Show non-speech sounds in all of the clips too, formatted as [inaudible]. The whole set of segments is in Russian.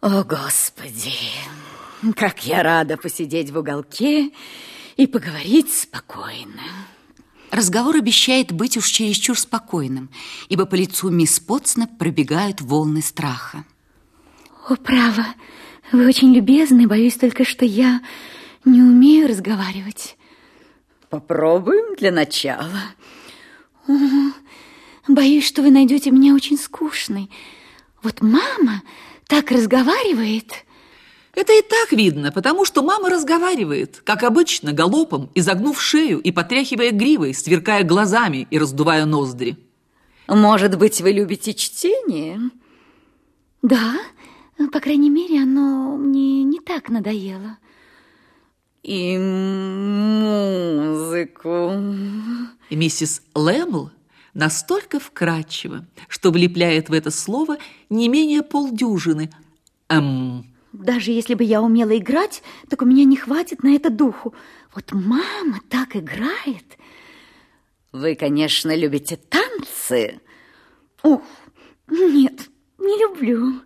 О, Господи, как я рада посидеть в уголке и поговорить спокойно. Разговор обещает быть уж чересчур спокойным, ибо по лицу мисс Потснеп пробегают волны страха. О, право, вы очень любезны, боюсь только, что я не умею разговаривать. Попробуем для начала. О, боюсь, что вы найдете меня очень скучной. Вот мама так разговаривает. Это и так видно, потому что мама разговаривает, как обычно, галопом, изогнув шею и потряхивая гривой, сверкая глазами и раздувая ноздри. Может быть, вы любите чтение? Да, по крайней мере, оно мне не так надоело. И музыку. И миссис Лэмбл настолько вкрадчиво, что влепляет в это слово не менее полдюжины. Эм. Даже если бы я умела играть, так у меня не хватит на это духу. Вот мама так играет. Вы, конечно, любите танцы? Ох, нет, не люблю.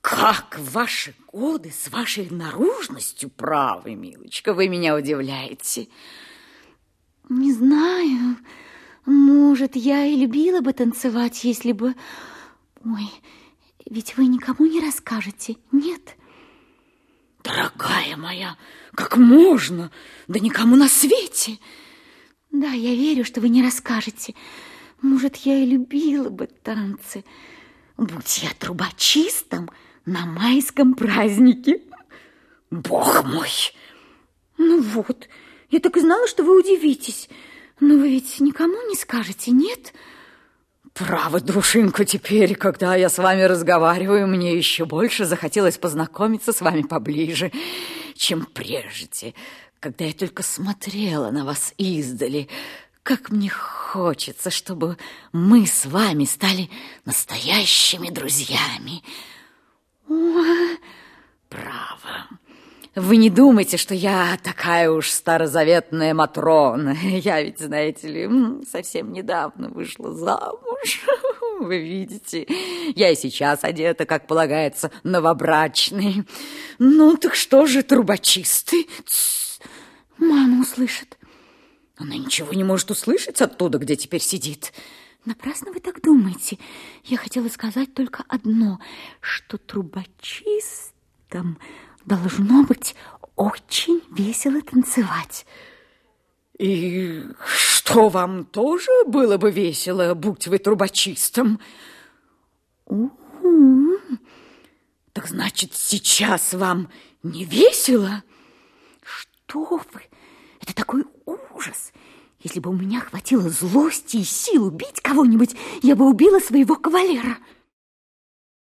Как ваши годы с вашей наружностью правы, милочка, вы меня удивляете. Не знаю, может, я и любила бы танцевать, если бы... Ой, ведь вы никому не расскажете, нет? Дорогая моя, как можно? Да никому на свете. Да, я верю, что вы не расскажете. Может, я и любила бы танцы. Будь я трубочистом, на майском празднике. Бог мой! Ну вот, я так и знала, что вы удивитесь. Но вы ведь никому не скажете, нет? Право, душинку, теперь, когда я с вами разговариваю, мне еще больше захотелось познакомиться с вами поближе, чем прежде, когда я только смотрела на вас издали. Как мне хочется, чтобы мы с вами стали настоящими друзьями. Право. Вы не думайте, что я такая уж старозаветная Матрона. [laughs] Я ведь, знаете ли, совсем недавно вышла замуж. [laughs] Вы видите, я и сейчас одета, как полагается, новобрачной. Ну, так что же, трубочисты? Мама услышит. Она ничего не может услышать оттуда, где теперь сидит. Напрасно вы так думаете. Я хотела сказать только одно, что трубочистам должно быть очень весело танцевать. И что вам тоже было бы весело, будь вы трубочистом? У-у-у. Так значит, сейчас вам не весело? Что вы? Это такой ужас! Если бы у меня хватило злости и сил убить кого-нибудь, я бы убила своего кавалера.